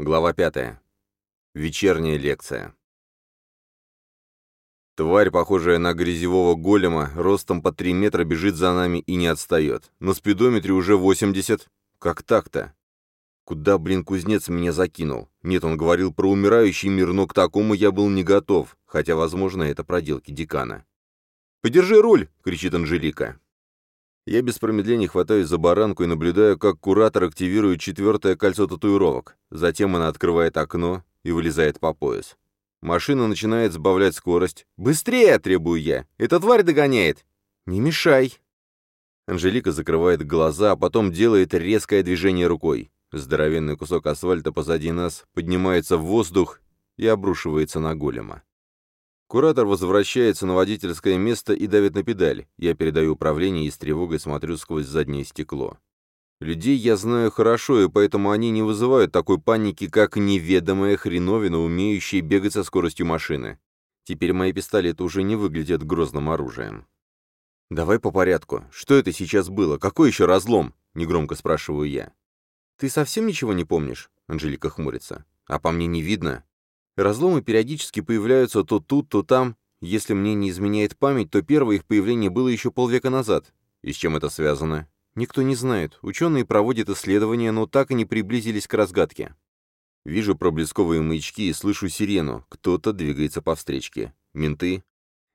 Глава 5. Вечерняя лекция. Тварь, похожая на грязевого голема, ростом по 3 метра бежит за нами и не отстает. На спидометре уже 80. Как так-то? Куда, блин, кузнец меня закинул? Нет, он говорил про умирающий мир, но к такому я был не готов, хотя, возможно, это проделки декана. «Подержи руль!» — кричит Анжелика. Я без промедления хватаюсь за баранку и наблюдаю, как куратор активирует четвертое кольцо татуировок. Затем она открывает окно и вылезает по пояс. Машина начинает сбавлять скорость. «Быстрее!» — требую я. «Эта тварь догоняет!» «Не мешай!» Анжелика закрывает глаза, а потом делает резкое движение рукой. Здоровенный кусок асфальта позади нас поднимается в воздух и обрушивается на голема. Куратор возвращается на водительское место и давит на педаль. Я передаю управление и с тревогой смотрю сквозь заднее стекло. Людей я знаю хорошо, и поэтому они не вызывают такой паники, как неведомая хреновина, умеющая бегать со скоростью машины. Теперь мои пистолеты уже не выглядят грозным оружием. «Давай по порядку. Что это сейчас было? Какой еще разлом?» — негромко спрашиваю я. «Ты совсем ничего не помнишь?» — Анжелика хмурится. «А по мне не видно?» Разломы периодически появляются то тут, то там. Если мне не изменяет память, то первое их появление было еще полвека назад. И с чем это связано? Никто не знает. Ученые проводят исследования, но так и не приблизились к разгадке. Вижу проблесковые маячки и слышу сирену. Кто-то двигается по встречке. Менты.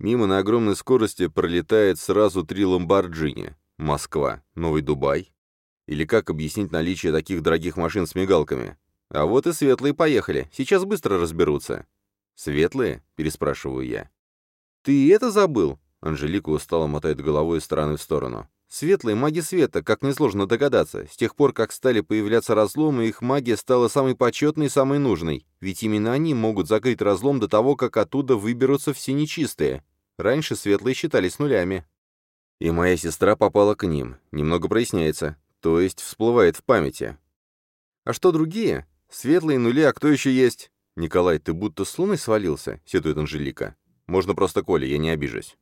Мимо на огромной скорости пролетает сразу три ламборджини. Москва. Новый Дубай. Или как объяснить наличие таких дорогих машин с мигалками? А вот и светлые поехали, сейчас быстро разберутся. «Светлые?» — переспрашиваю я. «Ты это забыл?» — Анжелика устало мотает головой из стороны в сторону. «Светлые маги света, как несложно догадаться. С тех пор, как стали появляться разломы, их магия стала самой почетной и самой нужной. Ведь именно они могут закрыть разлом до того, как оттуда выберутся все нечистые. Раньше светлые считались нулями». И моя сестра попала к ним. Немного проясняется. То есть всплывает в памяти. А что другие? Светлые нули, а кто еще есть? Николай, ты будто с луны свалился, сетует Анжелика. Можно просто Коля, я не обижусь.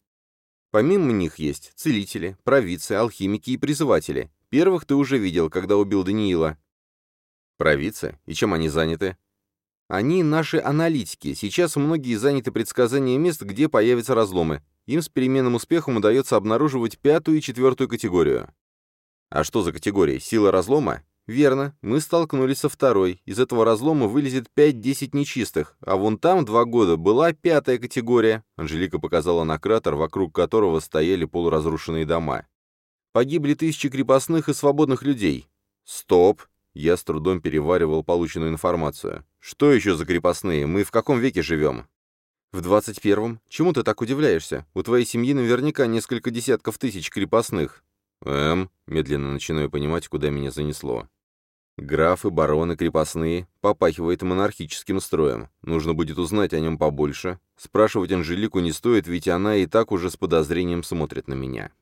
Помимо них есть целители, провидцы, алхимики и призыватели. Первых ты уже видел, когда убил Даниила. Провидцы? И чем они заняты? Они наши аналитики. Сейчас многие заняты предсказанием мест, где появятся разломы. Им с переменным успехом удается обнаруживать пятую и четвертую категорию. А что за категории? Сила разлома? Верно, мы столкнулись со второй. Из этого разлома вылезет 5-10 нечистых, а вон там два года была пятая категория. Анжелика показала на кратер, вокруг которого стояли полуразрушенные дома. Погибли тысячи крепостных и свободных людей. Стоп! Я с трудом переваривал полученную информацию. Что еще за крепостные? Мы в каком веке живем? В 21-м? Чему ты так удивляешься? У твоей семьи наверняка несколько десятков тысяч крепостных. Эм, медленно начинаю понимать, куда меня занесло. Графы, бароны, крепостные, попахивает монархическим строем. Нужно будет узнать о нем побольше. Спрашивать Анжелику не стоит, ведь она и так уже с подозрением смотрит на меня.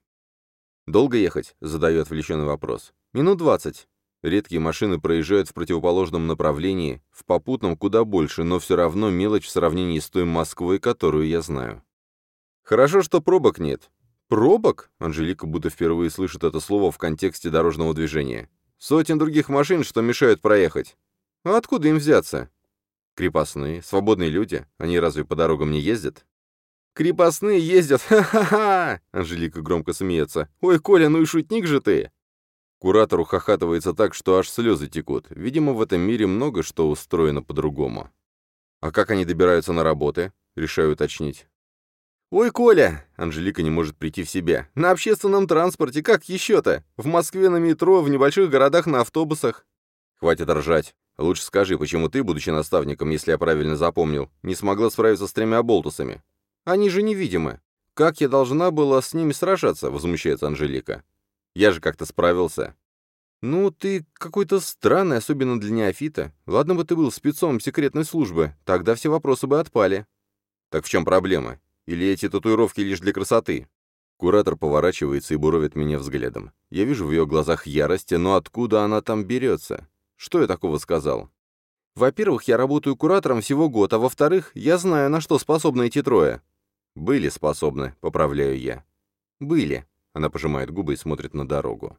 «Долго ехать?» — задаю отвлеченный вопрос. «Минут двадцать». Редкие машины проезжают в противоположном направлении, в попутном куда больше, но все равно мелочь в сравнении с той Москвой, которую я знаю. «Хорошо, что пробок нет. «Пробок?» — Анжелика будто впервые слышит это слово в контексте дорожного движения. «Сотен других машин, что мешают проехать. А откуда им взяться?» «Крепостные, свободные люди. Они разве по дорогам не ездят?» «Крепостные ездят! Ха-ха-ха!» Анжелика громко смеется. «Ой, Коля, ну и шутник же ты!» Куратор ухахатывается так, что аж слезы текут. Видимо, в этом мире много что устроено по-другому. «А как они добираются на работы?» Решаю уточнить. «Ой, Коля!» — Анжелика не может прийти в себя. «На общественном транспорте, как еще-то? В Москве на метро, в небольших городах на автобусах». «Хватит ржать. Лучше скажи, почему ты, будучи наставником, если я правильно запомнил, не смогла справиться с тремя болтусами? Они же невидимы. Как я должна была с ними сражаться?» — возмущается Анжелика. «Я же как-то справился». «Ну, ты какой-то странный, особенно для неофита. Ладно бы ты был спецом секретной службы, тогда все вопросы бы отпали». «Так в чем проблема? Или эти татуировки лишь для красоты? Куратор поворачивается и буровит меня взглядом. Я вижу в ее глазах ярость, но откуда она там берется? Что я такого сказал? Во-первых, я работаю куратором всего год, а во-вторых, я знаю, на что способны эти трое. Были способны, поправляю я. Были. Она пожимает губы и смотрит на дорогу.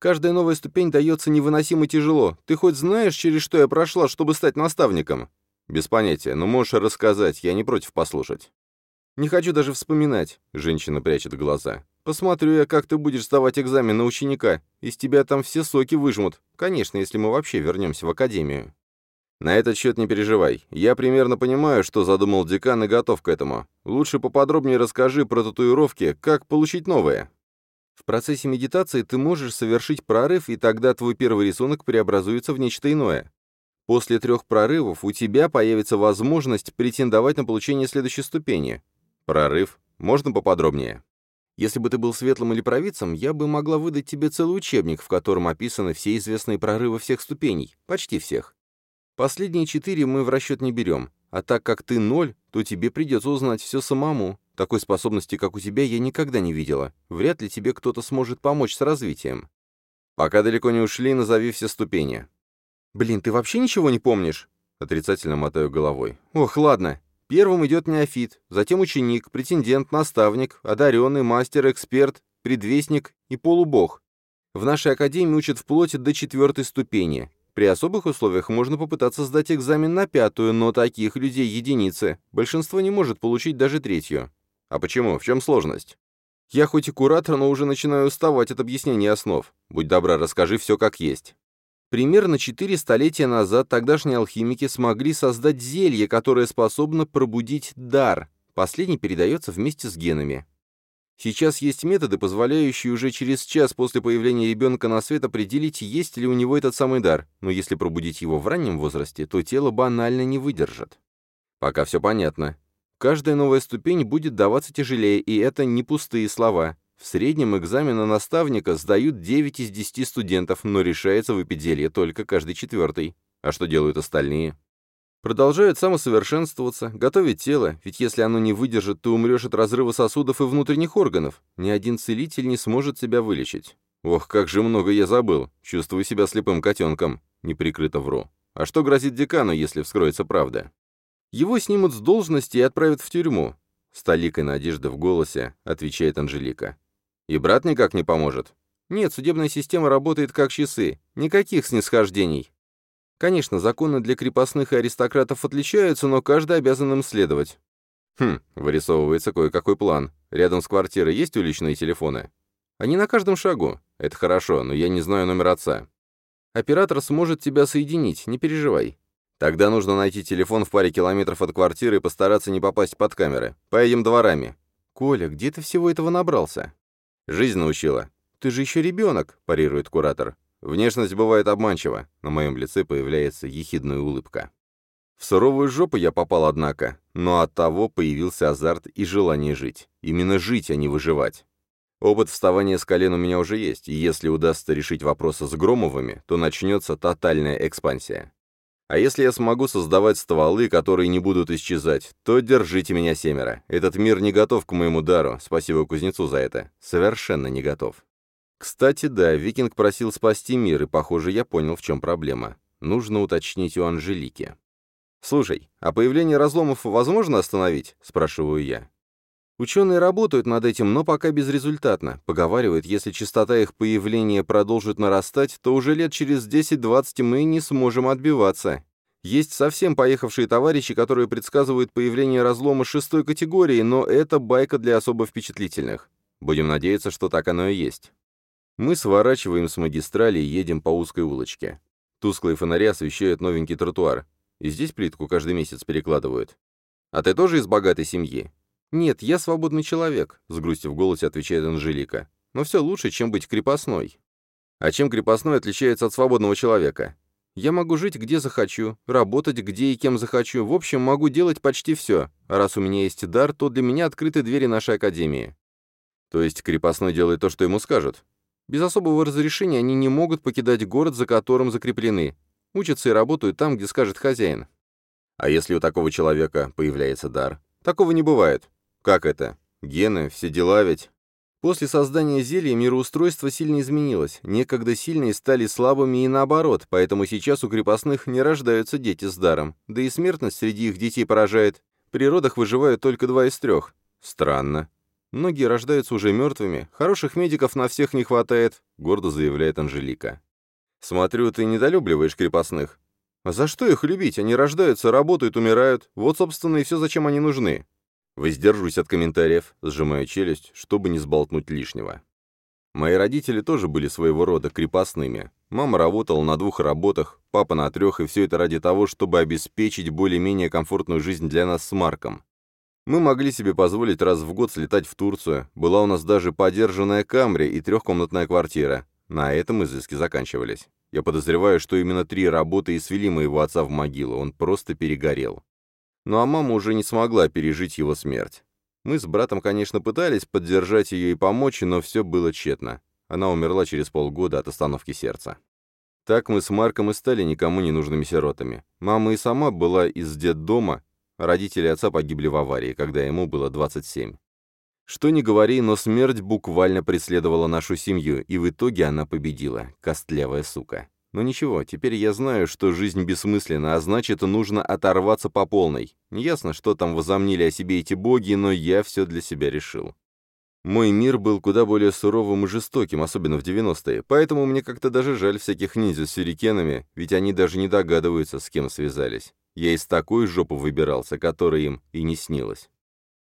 Каждая новая ступень дается невыносимо тяжело. Ты хоть знаешь, через что я прошла, чтобы стать наставником?» «Без понятия, но можешь рассказать, я не против послушать». «Не хочу даже вспоминать», — женщина прячет глаза. «Посмотрю я, как ты будешь сдавать экзамен на ученика. Из тебя там все соки выжмут. Конечно, если мы вообще вернемся в академию». «На этот счет не переживай. Я примерно понимаю, что задумал декан и готов к этому. Лучше поподробнее расскажи про татуировки, как получить новые». В процессе медитации ты можешь совершить прорыв, и тогда твой первый рисунок преобразуется в нечто иное. После трех прорывов у тебя появится возможность претендовать на получение следующей ступени. Прорыв. Можно поподробнее? Если бы ты был светлым или провидцем, я бы могла выдать тебе целый учебник, в котором описаны все известные прорывы всех ступеней, почти всех. Последние четыре мы в расчет не берем, а так как ты ноль, то тебе придется узнать все самому. Такой способности, как у тебя, я никогда не видела. Вряд ли тебе кто-то сможет помочь с развитием. Пока далеко не ушли, назови все ступени. Блин, ты вообще ничего не помнишь? Отрицательно мотаю головой. Ох, ладно. Первым идет неофит, затем ученик, претендент, наставник, одаренный, мастер, эксперт, предвестник и полубог. В нашей академии учат вплоть до четвертой ступени. При особых условиях можно попытаться сдать экзамен на пятую, но таких людей единицы. Большинство не может получить даже третью. А почему? В чем сложность? Я хоть и куратор, но уже начинаю уставать от объяснения основ. Будь добра, расскажи все как есть. Примерно четыре столетия назад тогдашние алхимики смогли создать зелье, которое способно пробудить дар. Последний передается вместе с генами. Сейчас есть методы, позволяющие уже через час после появления ребенка на свет определить, есть ли у него этот самый дар, но если пробудить его в раннем возрасте, то тело банально не выдержит. Пока все понятно. Каждая новая ступень будет даваться тяжелее, и это не пустые слова. В среднем экзамен на наставника сдают 9 из 10 студентов, но решается выпить зелье только каждый четвертый. А что делают остальные? Продолжают самосовершенствоваться, готовить тело, ведь если оно не выдержит, то умрешь от разрыва сосудов и внутренних органов. Ни один целитель не сможет себя вылечить. Ох, как же много я забыл. Чувствую себя слепым котенком. Неприкрыто вру. А что грозит декану, если вскроется правда? Его снимут с должности и отправят в тюрьму. С толикой надежды в голосе отвечает Анжелика. И брат никак не поможет. Нет, судебная система работает как часы. Никаких снисхождений. Конечно, законы для крепостных и аристократов отличаются, но каждый обязан им следовать. Хм, вырисовывается кое-какой план. Рядом с квартирой есть уличные телефоны? Они на каждом шагу. Это хорошо, но я не знаю номер отца. Оператор сможет тебя соединить, не переживай. Тогда нужно найти телефон в паре километров от квартиры и постараться не попасть под камеры. Поедем дворами. Коля, где ты всего этого набрался? Жизнь научила. Ты же еще ребенок, парирует куратор. Внешность бывает обманчива. На моем лице появляется ехидная улыбка. В суровую жопу я попал, однако, но от того появился азарт и желание жить. Именно жить, а не выживать. Опыт вставания с колен у меня уже есть, и если удастся решить вопросы с Громовыми, то начнется тотальная экспансия. А если я смогу создавать стволы, которые не будут исчезать, то держите меня семеро. Этот мир не готов к моему дару, спасибо кузнецу за это. Совершенно не готов. Кстати, да, Викинг просил спасти мир, и, похоже, я понял, в чем проблема. Нужно уточнить у Анжелики. «Слушай, а появление разломов возможно остановить?» – спрашиваю я. Ученые работают над этим, но пока безрезультатно. Поговаривают, если частота их появления продолжит нарастать, то уже лет через 10-20 мы не сможем отбиваться. Есть совсем поехавшие товарищи, которые предсказывают появление разлома шестой категории, но это байка для особо впечатлительных. Будем надеяться, что так оно и есть. Мы сворачиваем с магистрали и едем по узкой улочке. Тусклые фонари освещают новенький тротуар. И здесь плитку каждый месяц перекладывают. А ты тоже из богатой семьи? «Нет, я свободный человек», — с грустью в голосе отвечает Анжелика. «Но все лучше, чем быть крепостной». «А чем крепостной отличается от свободного человека?» «Я могу жить где захочу, работать где и кем захочу, в общем, могу делать почти все. А раз у меня есть дар, то для меня открыты двери нашей академии». «То есть крепостной делает то, что ему скажут?» «Без особого разрешения они не могут покидать город, за которым закреплены. Учатся и работают там, где скажет хозяин». «А если у такого человека появляется дар?» «Такого не бывает. Как это? Гены, все дела ведь... После создания зелья мироустройство сильно изменилось. Некогда сильные стали слабыми и наоборот, поэтому сейчас у крепостных не рождаются дети с даром. Да и смертность среди их детей поражает. При родах выживают только два из трех. Странно. Многие рождаются уже мертвыми, хороших медиков на всех не хватает», — гордо заявляет Анжелика. «Смотрю, ты недолюбливаешь крепостных». «А за что их любить? Они рождаются, работают, умирают. Вот, собственно, и все, зачем они нужны». Воздержусь от комментариев, сжимая челюсть, чтобы не сболтнуть лишнего. Мои родители тоже были своего рода крепостными. Мама работала на двух работах, папа на трех, и все это ради того, чтобы обеспечить более-менее комфортную жизнь для нас с Марком. Мы могли себе позволить раз в год слетать в Турцию, была у нас даже подержанная камри и трехкомнатная квартира. На этом изыски заканчивались. Я подозреваю, что именно три работы и свели моего отца в могилу, он просто перегорел. Ну а мама уже не смогла пережить его смерть. Мы с братом, конечно, пытались поддержать ее и помочь, но все было тщетно. Она умерла через полгода от остановки сердца. Так мы с Марком и стали никому не нужными сиротами. Мама и сама была из детдома, Родители отца погибли в аварии, когда ему было 27. Что ни говори, но смерть буквально преследовала нашу семью, и в итоге она победила, костлявая сука. Но ничего, теперь я знаю, что жизнь бессмысленна, а значит, нужно оторваться по полной. Неясно, что там возомнили о себе эти боги, но я все для себя решил. Мой мир был куда более суровым и жестоким, особенно в 90-е, поэтому мне как-то даже жаль всяких ниндзя с сюрикенами, ведь они даже не догадываются, с кем связались. Я из такой жопы выбирался, которая им и не снилась.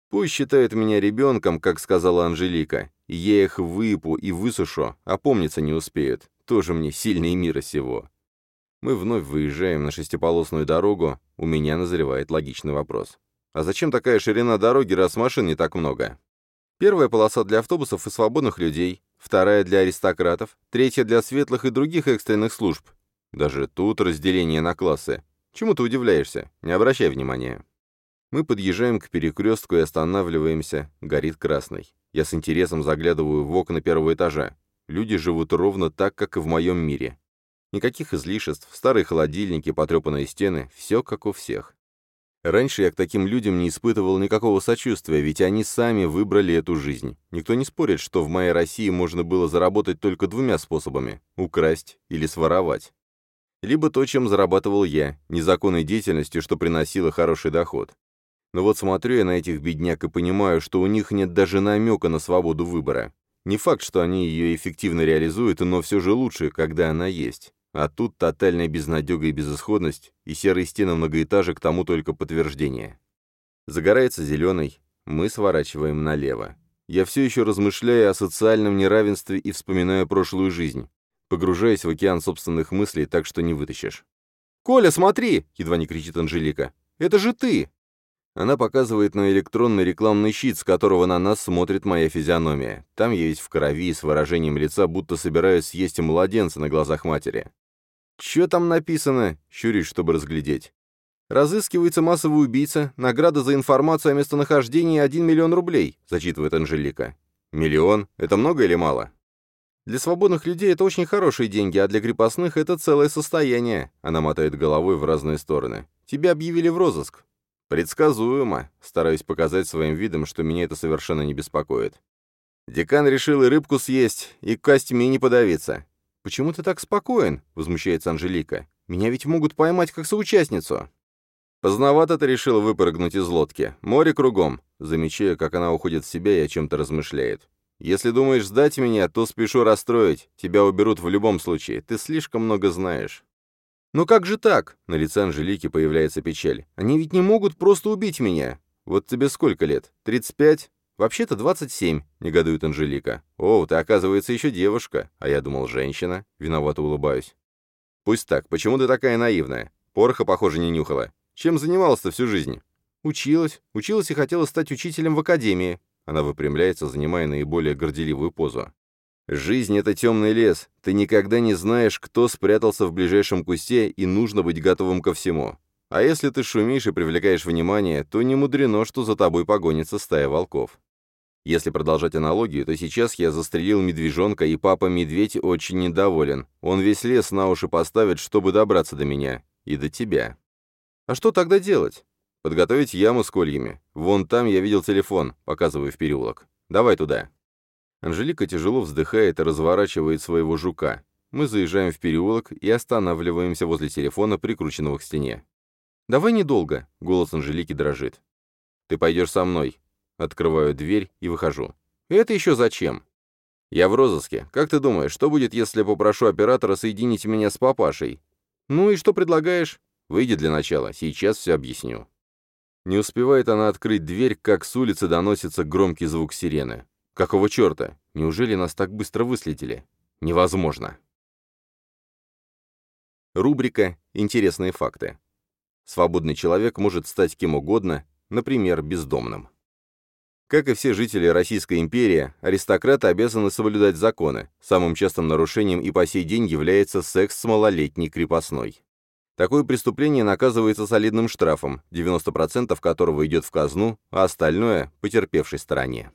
Пусть считают меня ребенком, как сказала Анжелика, я их выпу и высушу, а помниться не успеют. Тоже мне сильные мира сего. Мы вновь выезжаем на шестиполосную дорогу, у меня назревает логичный вопрос. А зачем такая ширина дороги, раз машин не так много? Первая полоса для автобусов и свободных людей, вторая для аристократов, третья для светлых и других экстренных служб. Даже тут разделение на классы. Чему ты удивляешься? Не обращай внимания. Мы подъезжаем к перекрестку и останавливаемся. Горит красный. Я с интересом заглядываю в окна первого этажа. Люди живут ровно так, как и в моем мире. Никаких излишеств, старые холодильники, потрепанные стены, все как у всех. Раньше я к таким людям не испытывал никакого сочувствия, ведь они сами выбрали эту жизнь. Никто не спорит, что в моей России можно было заработать только двумя способами – украсть или своровать либо то, чем зарабатывал я, незаконной деятельностью, что приносило хороший доход. Но вот смотрю я на этих бедняк и понимаю, что у них нет даже намека на свободу выбора. Не факт, что они ее эффективно реализуют, но все же лучше, когда она есть. А тут тотальная безнадега и безысходность, и серые стены многоэтажек тому только подтверждение. Загорается зеленый, мы сворачиваем налево. Я все еще размышляю о социальном неравенстве и вспоминаю прошлую жизнь погружаясь в океан собственных мыслей так, что не вытащишь. «Коля, смотри!» — едва не кричит Анжелика. «Это же ты!» Она показывает на электронный рекламный щит, с которого на нас смотрит моя физиономия. Там я весь в крови, с выражением лица, будто собираюсь съесть младенца на глазах матери. «Чё там написано?» — щурюсь, чтобы разглядеть. «Разыскивается массовый убийца. Награда за информацию о местонахождении 1 миллион рублей», — зачитывает Анжелика. «Миллион? Это много или мало?» Для свободных людей это очень хорошие деньги, а для крепостных это целое состояние. Она мотает головой в разные стороны. Тебя объявили в розыск. Предсказуемо. Стараюсь показать своим видом, что меня это совершенно не беспокоит. Декан решил и рыбку съесть, и к костюме не подавиться. «Почему ты так спокоен?» — возмущается Анжелика. «Меня ведь могут поймать как соучастницу». Поздновато ты решил выпрыгнуть из лодки. Море кругом. Замечаю, как она уходит в себя и о чем-то размышляет. Если думаешь сдать меня, то спешу расстроить. Тебя уберут в любом случае. Ты слишком много знаешь». «Ну как же так?» — на лице Анжелики появляется печаль. «Они ведь не могут просто убить меня. Вот тебе сколько лет? 35? Вообще-то 27», — негодует Анжелика. «О, ты, оказывается, еще девушка. А я думал, женщина». Виновато улыбаюсь. «Пусть так. Почему ты такая наивная? Пороха, похоже, не нюхала. Чем занималась-то всю жизнь?» «Училась. Училась и хотела стать учителем в академии. Она выпрямляется, занимая наиболее горделивую позу. «Жизнь — это темный лес. Ты никогда не знаешь, кто спрятался в ближайшем кусте, и нужно быть готовым ко всему. А если ты шумишь и привлекаешь внимание, то не мудрено, что за тобой погонится стая волков. Если продолжать аналогию, то сейчас я застрелил медвежонка, и папа-медведь очень недоволен. Он весь лес на уши поставит, чтобы добраться до меня. И до тебя. А что тогда делать? Подготовить яму с кольями. Вон там я видел телефон, показываю в переулок. Давай туда». Анжелика тяжело вздыхает и разворачивает своего жука. Мы заезжаем в переулок и останавливаемся возле телефона, прикрученного к стене. «Давай недолго», — голос Анжелики дрожит. «Ты пойдешь со мной». Открываю дверь и выхожу. «Это еще зачем?» «Я в розыске. Как ты думаешь, что будет, если попрошу оператора соединить меня с папашей?» «Ну и что предлагаешь?» «Выйди для начала. Сейчас все объясню». Не успевает она открыть дверь, как с улицы доносится громкий звук сирены. Какого черта? Неужели нас так быстро выследили? Невозможно. Рубрика «Интересные факты». Свободный человек может стать кем угодно, например, бездомным. Как и все жители Российской империи, аристократы обязаны соблюдать законы. Самым частым нарушением и по сей день является секс с малолетней крепостной. Такое преступление наказывается солидным штрафом, 90% которого идет в казну, а остальное – потерпевшей стороне.